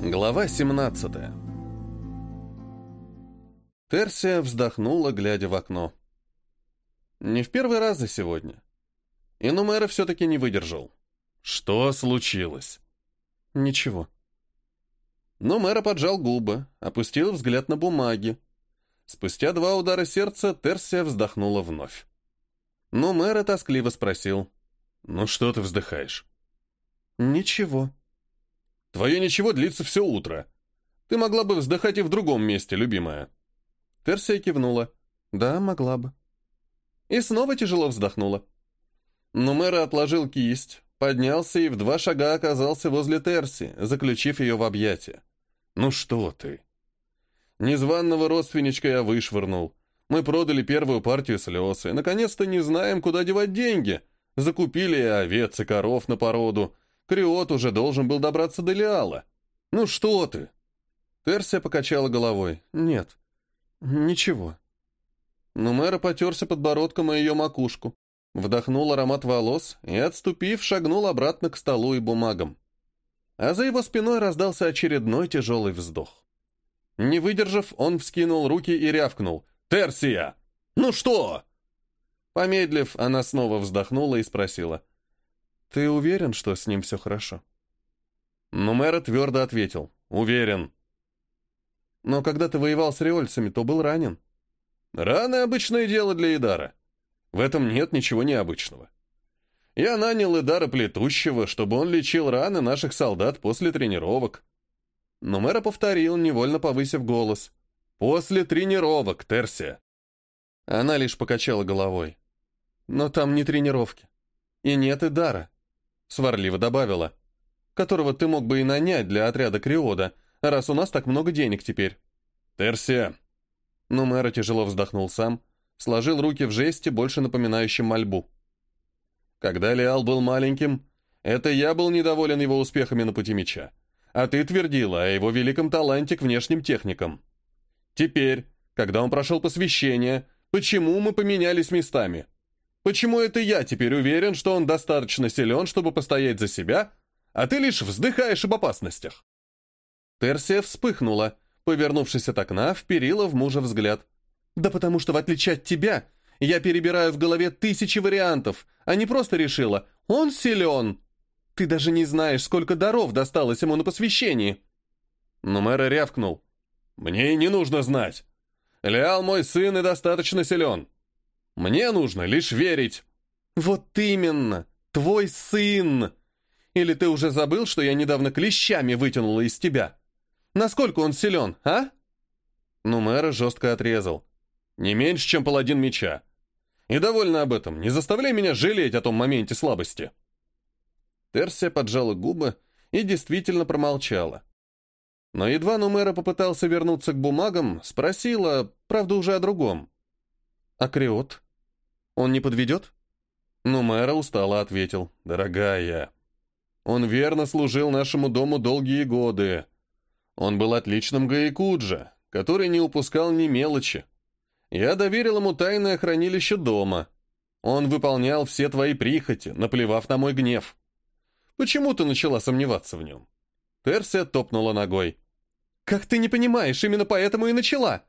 Глава 17 Терсия вздохнула, глядя в окно. Не в первый раз за сегодня. И Нумера все-таки не выдержал. Что случилось? Ничего. Нумера поджал губы, опустил взгляд на бумаги. Спустя два удара сердца Терсия вздохнула вновь. Нумера тоскливо спросил. «Ну что ты вздыхаешь?» «Ничего», Твое ничего длится все утро. Ты могла бы вздыхать и в другом месте, любимая». Терсия кивнула. «Да, могла бы». И снова тяжело вздохнула. Но мэр отложил кисть, поднялся и в два шага оказался возле Терси, заключив ее в объятия. «Ну что ты?» Незваного родственничка я вышвырнул. Мы продали первую партию слез, и, наконец-то, не знаем, куда девать деньги. Закупили овец и коров на породу, Криот уже должен был добраться до Лиала. Ну что ты? Терсия покачала головой. Нет, ничего. Но мэра потерся подбородком о ее макушку, вдохнул аромат волос и, отступив, шагнул обратно к столу и бумагам. А за его спиной раздался очередной тяжелый вздох. Не выдержав, он вскинул руки и рявкнул. «Терсия! Ну что?» Помедлив, она снова вздохнула и спросила. «Ты уверен, что с ним все хорошо?» Но мэр твердо ответил. «Уверен». «Но когда ты воевал с риольцами, то был ранен». «Раны — обычное дело для Идара. В этом нет ничего необычного. Я нанял Идара Плетущего, чтобы он лечил раны наших солдат после тренировок». Но мэра повторил, невольно повысив голос. «После тренировок, Терсия». Она лишь покачала головой. «Но там не тренировки. И нет Идара. Сварливо добавила. «Которого ты мог бы и нанять для отряда Криода, раз у нас так много денег теперь». «Терсия!» Но мэра тяжело вздохнул сам, сложил руки в жесте, больше напоминающем мольбу. «Когда Леал был маленьким, это я был недоволен его успехами на пути меча, а ты твердила о его великом таланте к внешним техникам. Теперь, когда он прошел посвящение, почему мы поменялись местами?» Почему это я теперь уверен, что он достаточно силен, чтобы постоять за себя, а ты лишь вздыхаешь об опасностях?» Терсия вспыхнула, повернувшись от окна, вперила в мужа взгляд. «Да потому что, в отличие от тебя, я перебираю в голове тысячи вариантов, а не просто решила, он силен. Ты даже не знаешь, сколько даров досталось ему на посвящении». Но мэр рявкнул. «Мне и не нужно знать. Леал мой сын и достаточно силен. Мне нужно лишь верить». «Вот именно! Твой сын! Или ты уже забыл, что я недавно клещами вытянула из тебя? Насколько он силен, а?» Ну, мэра жестко отрезал. «Не меньше, чем паладин меча. И довольна об этом. Не заставляй меня жалеть о том моменте слабости». Терсия поджала губы и действительно промолчала. Но едва Нумера попытался вернуться к бумагам, спросила, правда, уже о другом. «А Криот?» Он не подведет? Ну, мэра устало ответил. Дорогая, он верно служил нашему дому долгие годы. Он был отличным гаякуджа, который не упускал ни мелочи. Я доверил ему тайное хранилище дома. Он выполнял все твои прихоти, наплевав на мой гнев. Почему ты начала сомневаться в нем?» Терсия топнула ногой. «Как ты не понимаешь, именно поэтому и начала!»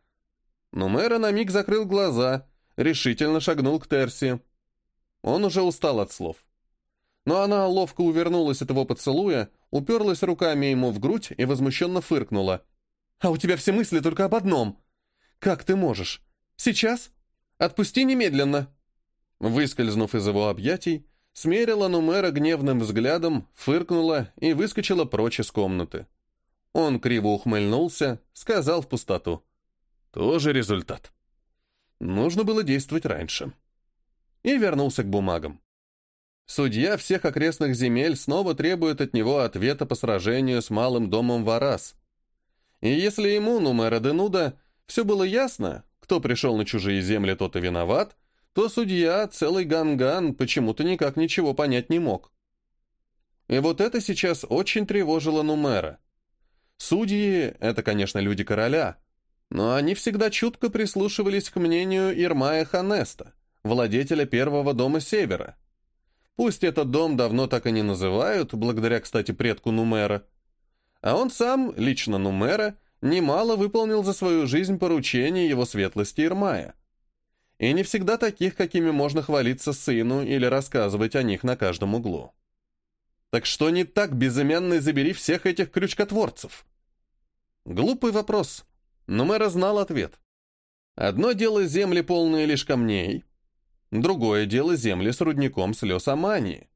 Но мэра на миг закрыл глаза, решительно шагнул к Терси. Он уже устал от слов. Но она ловко увернулась от его поцелуя, уперлась руками ему в грудь и возмущенно фыркнула. «А у тебя все мысли только об одном. Как ты можешь? Сейчас? Отпусти немедленно!» Выскользнув из его объятий, смерила Нумера гневным взглядом, фыркнула и выскочила прочь из комнаты. Он криво ухмыльнулся, сказал в пустоту. «Тоже результат». Нужно было действовать раньше. И вернулся к бумагам. Судья всех окрестных земель снова требует от него ответа по сражению с малым домом Варас. И если ему, Нумера Денуда, все было ясно, кто пришел на чужие земли, тот и виноват, то судья, целый ганган, почему-то никак ничего понять не мог. И вот это сейчас очень тревожило Нумера. Судьи — это, конечно, люди короля, но они всегда чутко прислушивались к мнению Ирмая Ханеста, владетеля первого дома Севера. Пусть этот дом давно так и не называют, благодаря, кстати, предку Нумера. А он сам, лично Нумера, немало выполнил за свою жизнь поручений его светлости Ирмая. И не всегда таких, какими можно хвалиться сыну или рассказывать о них на каждом углу. Так что не так, безымянный, забери всех этих крючкотворцев? Глупый вопрос, но мэра знал ответ. Одно дело земли, полные лишь камней, другое дело земли с рудником слез Амании.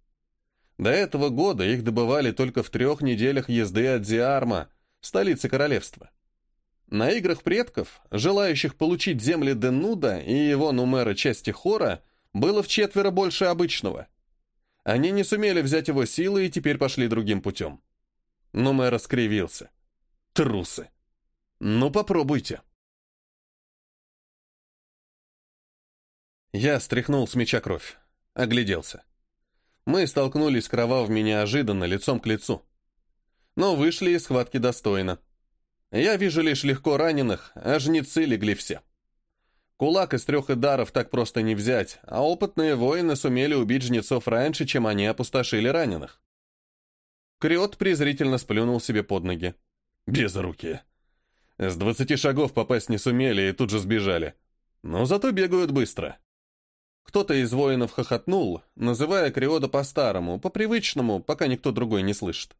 До этого года их добывали только в трех неделях езды от Зиарма, столицы королевства. На играх предков, желающих получить земли Денуда и его нумера части Хора, было в четверо больше обычного. Они не сумели взять его силы и теперь пошли другим путем. Нумера скривился. Трусы. Ну, попробуйте. Я стряхнул с меча кровь. Огляделся. Мы столкнулись кровавыми неожиданно, лицом к лицу. Но вышли из схватки достойно. Я вижу лишь легко раненых, а жнецы легли все. Кулак из трех ударов так просто не взять, а опытные воины сумели убить жнецов раньше, чем они опустошили раненых. Криот презрительно сплюнул себе под ноги. Без руки. С двадцати шагов попасть не сумели и тут же сбежали. Но зато бегают быстро. Кто-то из воинов хохотнул, называя Криода по-старому, по-привычному, пока никто другой не слышит.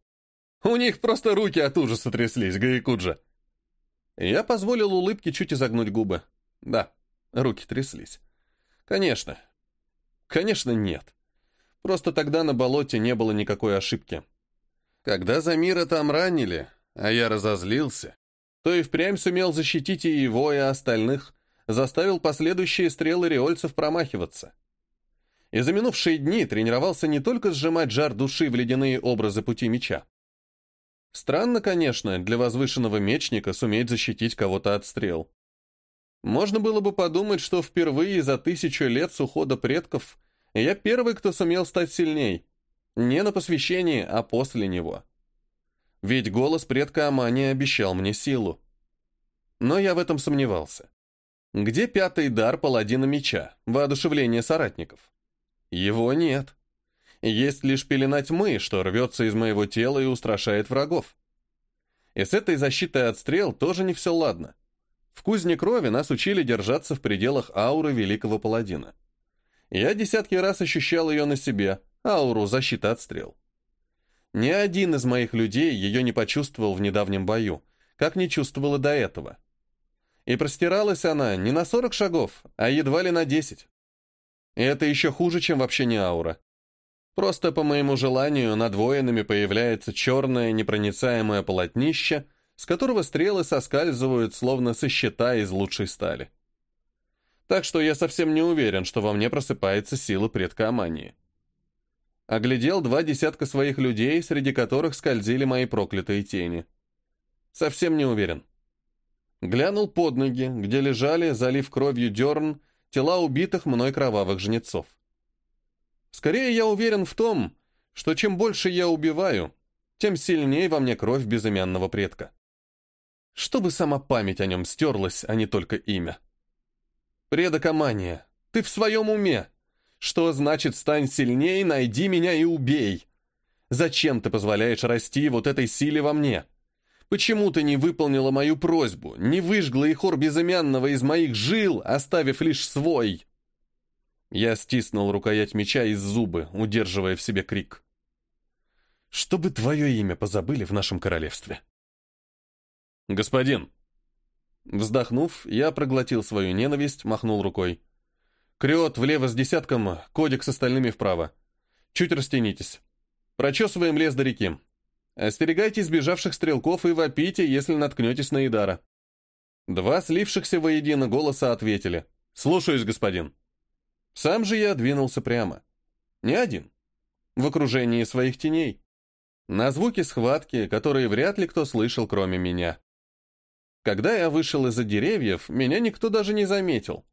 У них просто руки от ужаса тряслись, Гаякуджа. Я позволил улыбке чуть изогнуть губы. Да, руки тряслись. Конечно. Конечно, нет. Просто тогда на болоте не было никакой ошибки. Когда Замира там ранили, а я разозлился, то и впрямь сумел защитить и его, и остальных, заставил последующие стрелы риольцев промахиваться. И за минувшие дни тренировался не только сжимать жар души в ледяные образы пути меча, Странно, конечно, для возвышенного мечника суметь защитить кого-то от стрел. Можно было бы подумать, что впервые за тысячу лет с ухода предков я первый, кто сумел стать сильней. Не на посвящении, а после него. Ведь голос предка Амани обещал мне силу. Но я в этом сомневался. Где пятый дар паладина меча, воодушевление соратников? Его нет. Есть лишь пелена тьмы, что рвется из моего тела и устрашает врагов. И с этой защитой от стрел тоже не все ладно. В кузне крови нас учили держаться в пределах ауры великого паладина. Я десятки раз ощущал ее на себе, ауру защиты от стрел. Ни один из моих людей ее не почувствовал в недавнем бою, как не чувствовала до этого. И простиралась она не на 40 шагов, а едва ли на 10. И это еще хуже, чем вообще не аура. Просто по моему желанию над воинами появляется черное непроницаемое полотнище, с которого стрелы соскальзывают, словно со щита из лучшей стали. Так что я совсем не уверен, что во мне просыпается сила предка Амании. Оглядел два десятка своих людей, среди которых скользили мои проклятые тени. Совсем не уверен. Глянул под ноги, где лежали, залив кровью дерн, тела убитых мной кровавых жнецов. Скорее я уверен в том, что чем больше я убиваю, тем сильнее во мне кровь безымянного предка. Чтобы сама память о нем стерлась, а не только имя. Предок Амания, ты в своем уме? Что значит «стань сильнее, найди меня и убей»? Зачем ты позволяешь расти вот этой силе во мне? Почему ты не выполнила мою просьбу, не выжгла и хор безымянного из моих жил, оставив лишь свой?» Я стиснул рукоять меча из зубы, удерживая в себе крик. «Чтобы твое имя позабыли в нашем королевстве!» «Господин!» Вздохнув, я проглотил свою ненависть, махнул рукой. «Криот влево с десятком, кодик с остальными вправо. Чуть растянитесь. Прочесываем лес до реки. Остерегайте сбежавших стрелков и вопите, если наткнетесь на Идара». Два слившихся воедино голоса ответили. «Слушаюсь, господин». Сам же я двинулся прямо. Не один. В окружении своих теней. На звуки схватки, которые вряд ли кто слышал, кроме меня. Когда я вышел из-за деревьев, меня никто даже не заметил.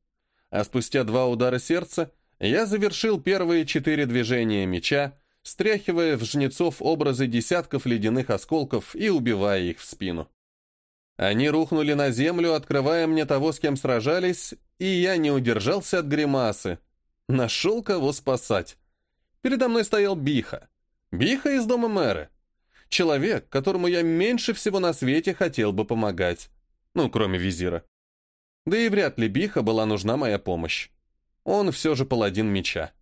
А спустя два удара сердца я завершил первые четыре движения меча, стряхивая в жнецов образы десятков ледяных осколков и убивая их в спину. Они рухнули на землю, открывая мне того, с кем сражались, и я не удержался от гримасы, Нашел кого спасать. Передо мной стоял Биха. Биха из дома мэра. Человек, которому я меньше всего на свете хотел бы помогать. Ну, кроме визира. Да и вряд ли Биха была нужна моя помощь. Он все же паладин меча.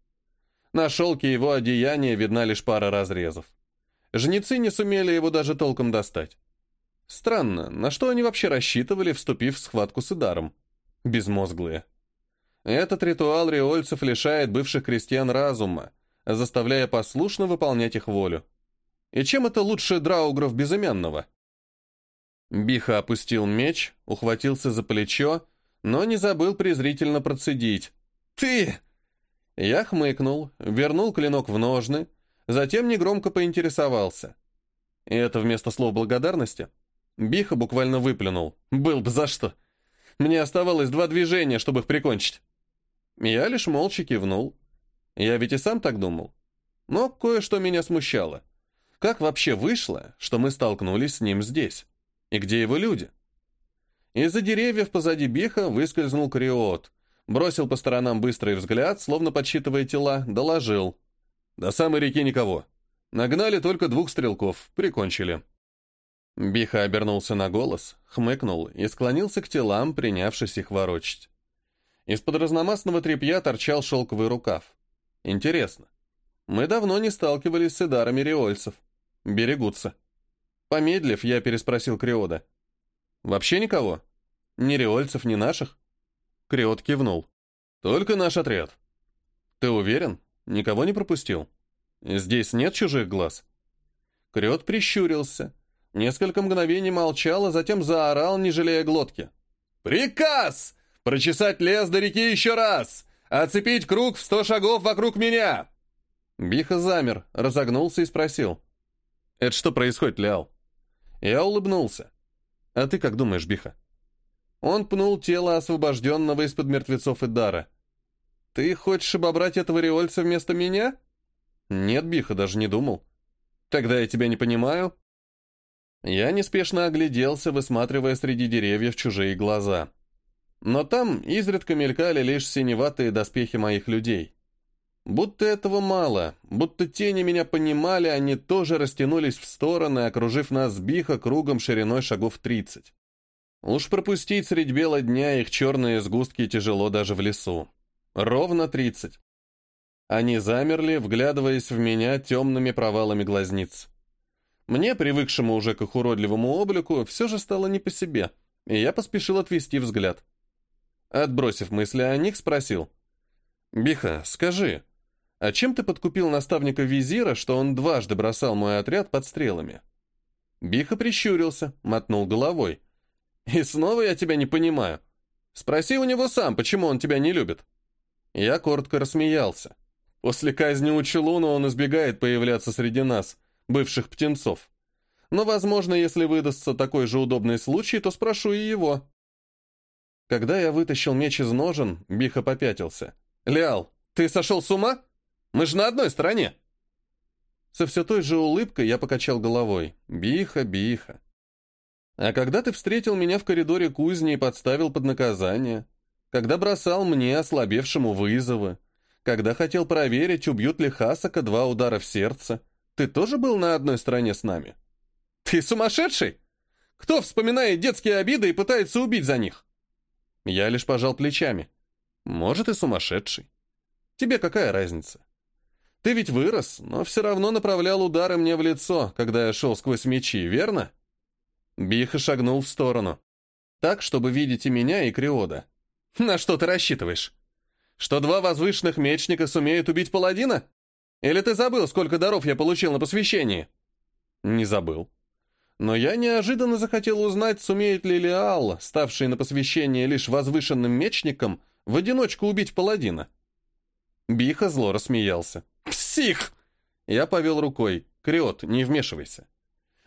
На шелке его одеяния видна лишь пара разрезов. Жнецы не сумели его даже толком достать. Странно, на что они вообще рассчитывали, вступив в схватку с Идаром? Безмозглые. Этот ритуал риольцев лишает бывших крестьян разума, заставляя послушно выполнять их волю. И чем это лучше Драугров Безымянного? Биха опустил меч, ухватился за плечо, но не забыл презрительно процедить. «Ты!» Я хмыкнул, вернул клинок в ножны, затем негромко поинтересовался. И это вместо слов благодарности? Биха буквально выплюнул. «Был бы за что!» Мне оставалось два движения, чтобы их прикончить. Я лишь молча кивнул. Я ведь и сам так думал. Но кое-что меня смущало. Как вообще вышло, что мы столкнулись с ним здесь? И где его люди? Из-за деревьев позади Биха выскользнул Криот, бросил по сторонам быстрый взгляд, словно подсчитывая тела, доложил. До самой реки никого. Нагнали только двух стрелков, прикончили. Биха обернулся на голос, хмыкнул и склонился к телам, принявшись их ворочить. Из-под разномастного тряпья торчал шелковый рукав. Интересно. Мы давно не сталкивались с идарами риольцев. Берегутся. Помедлив, я переспросил Криода. «Вообще никого? Ни риольцев, ни наших?» Криот кивнул. «Только наш отряд». «Ты уверен? Никого не пропустил? Здесь нет чужих глаз?» Криот прищурился, Несколько мгновений молчал, а затем заорал, не жалея глотки. «Приказ! Прочесать лес до реки еще раз! Оцепить круг в сто шагов вокруг меня!» Биха замер, разогнулся и спросил. «Это что происходит, Лял?» Я улыбнулся. «А ты как думаешь, Биха?» Он пнул тело освобожденного из-под мертвецов Идара. «Ты хочешь обобрать этого риольца вместо меня?» «Нет, Биха, даже не думал». «Тогда я тебя не понимаю». Я неспешно огляделся, высматривая среди деревьев чужие глаза. Но там изредка мелькали лишь синеватые доспехи моих людей. Будто этого мало, будто тени меня понимали, они тоже растянулись в стороны, окружив нас биха кругом шириной шагов тридцать. Уж пропустить средь бела дня их черные сгустки тяжело даже в лесу. Ровно тридцать. Они замерли, вглядываясь в меня темными провалами глазниц. Мне, привыкшему уже к их уродливому облику, все же стало не по себе, и я поспешил отвести взгляд. Отбросив мысли о них, спросил. «Биха, скажи, а чем ты подкупил наставника визира, что он дважды бросал мой отряд под стрелами?» Биха прищурился, мотнул головой. «И снова я тебя не понимаю. Спроси у него сам, почему он тебя не любит». Я коротко рассмеялся. После казни у Челуна он избегает появляться среди нас, бывших птенцов. Но, возможно, если выдастся такой же удобный случай, то спрошу и его. Когда я вытащил меч из ножен, Биха попятился. «Леал, ты сошел с ума? Мы же на одной стороне!» Со все той же улыбкой я покачал головой. «Биха, Биха!» «А когда ты встретил меня в коридоре кузни и подставил под наказание? Когда бросал мне, ослабевшему, вызовы? Когда хотел проверить, убьют ли Хасака два удара в сердце?» Ты тоже был на одной стороне с нами? Ты сумасшедший? Кто вспоминает детские обиды и пытается убить за них? Я лишь пожал плечами. Может, и сумасшедший. Тебе какая разница? Ты ведь вырос, но все равно направлял удары мне в лицо, когда я шел сквозь мечи, верно? Биха шагнул в сторону. Так, чтобы видеть и меня, и Криода. На что ты рассчитываешь? Что два возвышенных мечника сумеют убить паладина? Или ты забыл, сколько даров я получил на посвящении?» «Не забыл. Но я неожиданно захотел узнать, сумеет ли Леал, ставший на посвящение лишь возвышенным мечником, в одиночку убить паладина». Биха зло рассмеялся. «Псих!» Я повел рукой. «Криот, не вмешивайся».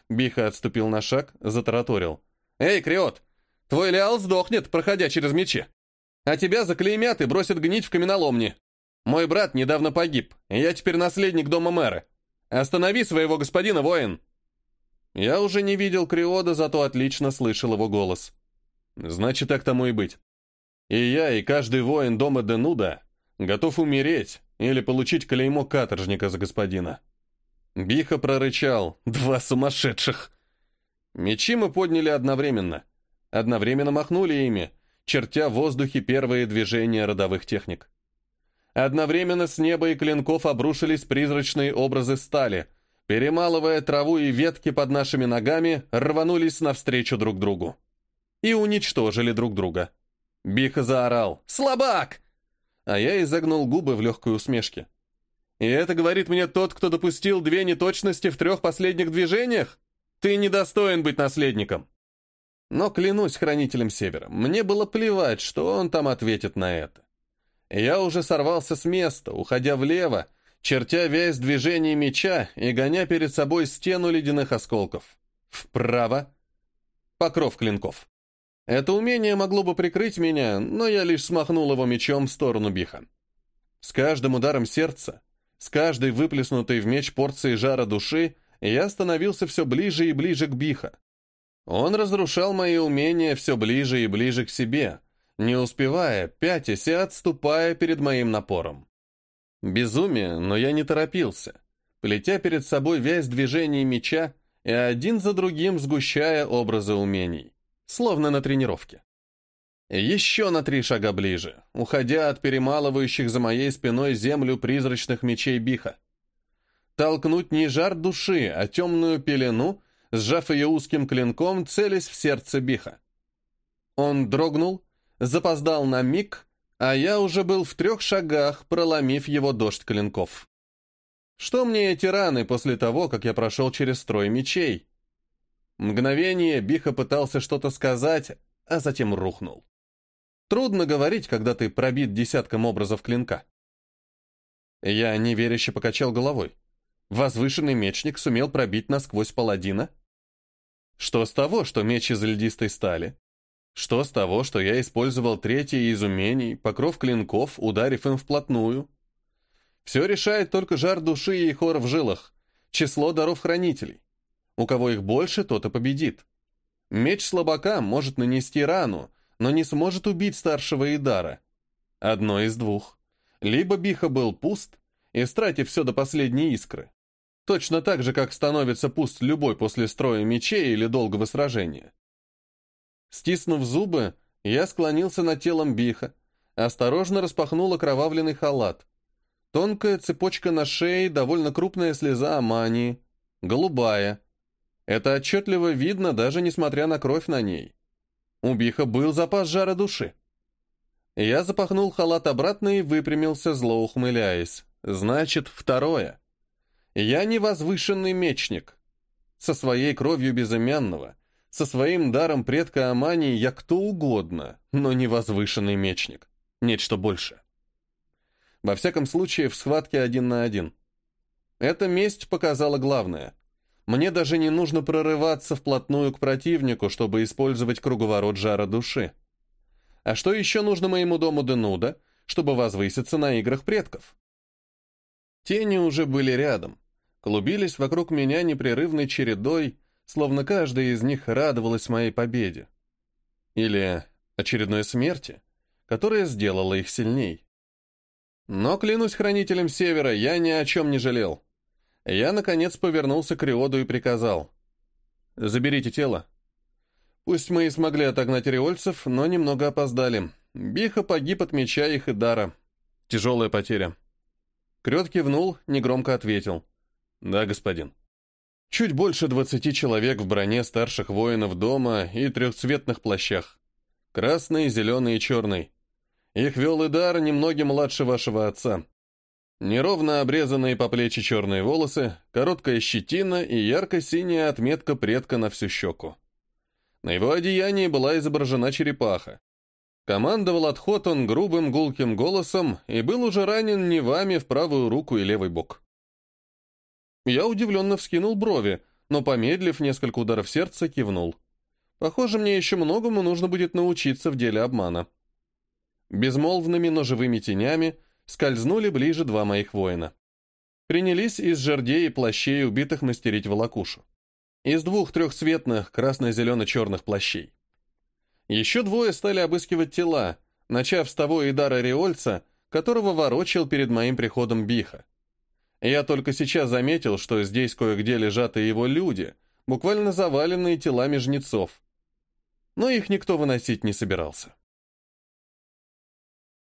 Биха отступил на шаг, затараторил. «Эй, Криот, твой Леал сдохнет, проходя через мечи. А тебя заклеймят и бросят гнить в каменоломне. Мой брат недавно погиб, я теперь наследник дома мэра. Останови своего господина, воин!» Я уже не видел Криода, зато отлично слышал его голос. «Значит, так тому и быть. И я, и каждый воин дома Денуда готов умереть или получить клеймо каторжника за господина». Биха прорычал. «Два сумасшедших!» Мечи мы подняли одновременно. Одновременно махнули ими, чертя в воздухе первые движения родовых техник. Одновременно с неба и клинков обрушились призрачные образы стали, перемалывая траву и ветки под нашими ногами, рванулись навстречу друг другу. И уничтожили друг друга. Биха заорал «Слабак!» А я изогнул губы в легкой усмешке. И это говорит мне тот, кто допустил две неточности в трех последних движениях? Ты недостоин быть наследником. Но клянусь хранителем Севера, мне было плевать, что он там ответит на это. Я уже сорвался с места, уходя влево, чертя весь движение меча и гоня перед собой стену ледяных осколков. Вправо. Покров клинков. Это умение могло бы прикрыть меня, но я лишь смахнул его мечом в сторону биха. С каждым ударом сердца с каждой выплеснутой в меч порцией жара души я становился все ближе и ближе к Биха. Он разрушал мои умения все ближе и ближе к себе, не успевая, пятясь и отступая перед моим напором. Безумие, но я не торопился, плетя перед собой весь движение меча и один за другим сгущая образы умений, словно на тренировке. Еще на три шага ближе, уходя от перемалывающих за моей спиной землю призрачных мечей биха. Толкнуть не жар души, а темную пелену, сжав ее узким клинком, целясь в сердце биха. Он дрогнул, запоздал на миг, а я уже был в трех шагах, проломив его дождь клинков. Что мне эти раны после того, как я прошел через строй мечей? Мгновение Биха пытался что-то сказать, а затем рухнул. Трудно говорить, когда ты пробит десятком образов клинка. Я неверяще покачал головой. Возвышенный мечник сумел пробить насквозь паладина? Что с того, что меч из льдистой стали? Что с того, что я использовал третье из умений, покров клинков, ударив им вплотную? Все решает только жар души и хор в жилах, число даров хранителей. У кого их больше, тот и победит. Меч слабака может нанести рану, но не сможет убить старшего Идара. Одно из двух. Либо Биха был пуст, истратив все до последней искры. Точно так же, как становится пуст любой после строя мечей или долгого сражения. Стиснув зубы, я склонился над телом Биха, осторожно распахнул окровавленный халат. Тонкая цепочка на шее, довольно крупная слеза амании, голубая. Это отчетливо видно, даже несмотря на кровь на ней. У Биха был запас жара души. Я запахнул халат обратно и выпрямился, зло ухмыляясь. Значит, второе. Я не возвышенный мечник. Со своей кровью безымянного, со своим даром предка Амании я кто угодно, но не возвышенный мечник. Нечто большее. Во всяком случае, в схватке один на один. Эта месть показала главное. Мне даже не нужно прорываться вплотную к противнику, чтобы использовать круговорот жара души. А что еще нужно моему дому Денуда, чтобы возвыситься на играх предков? Тени уже были рядом, клубились вокруг меня непрерывной чередой, словно каждая из них радовалась моей победе. Или очередной смерти, которая сделала их сильней. Но, клянусь хранителем Севера, я ни о чем не жалел. Я, наконец, повернулся к Риоду и приказал. «Заберите тело». Пусть мы и смогли отогнать риольцев, но немного опоздали. Биха погиб от меча их и дара. Тяжелая потеря. Крет кивнул, негромко ответил. «Да, господин». Чуть больше двадцати человек в броне старших воинов дома и трехцветных плащах. Красный, зеленый и черный. Их вел Идар, немногим младше вашего отца. Неровно обрезанные по плечи черные волосы, короткая щетина и ярко-синяя отметка предка на всю щеку. На его одеянии была изображена черепаха. Командовал отход он грубым гулким голосом и был уже ранен не вами в правую руку и левый бок. Я удивленно вскинул брови, но, помедлив несколько ударов сердца, кивнул. Похоже, мне еще многому нужно будет научиться в деле обмана. Безмолвными, но живыми тенями — скользнули ближе два моих воина. Принялись из жердей и плащей убитых мастерить волокушу. Из двух трехцветных красно-зелено-черных плащей. Еще двое стали обыскивать тела, начав с того Идара Риольца, которого ворочил перед моим приходом Биха. Я только сейчас заметил, что здесь кое-где лежат и его люди, буквально заваленные телами жнецов. Но их никто выносить не собирался.